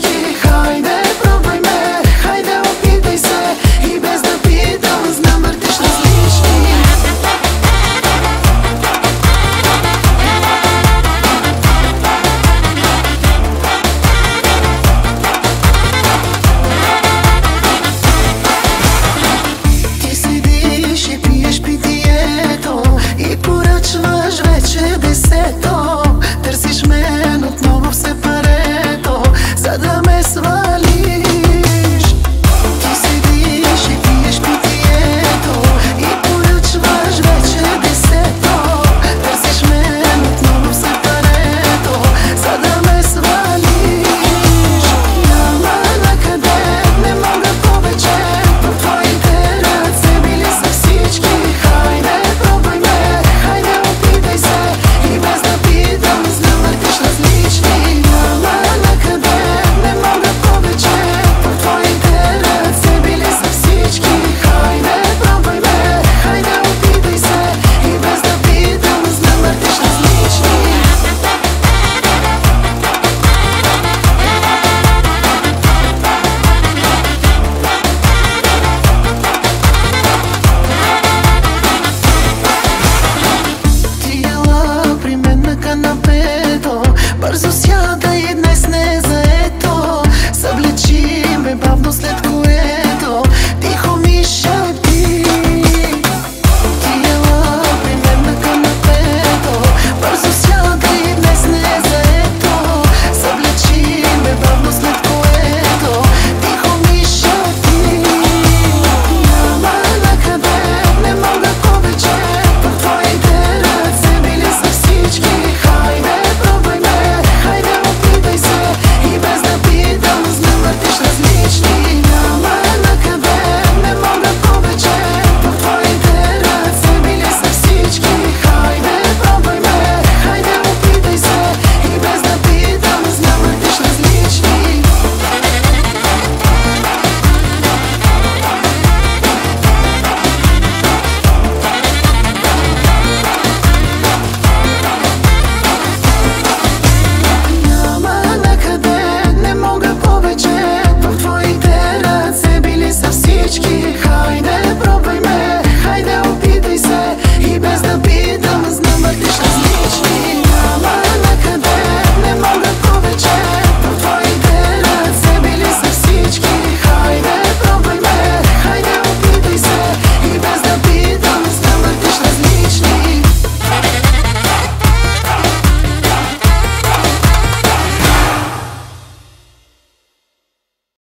podcast.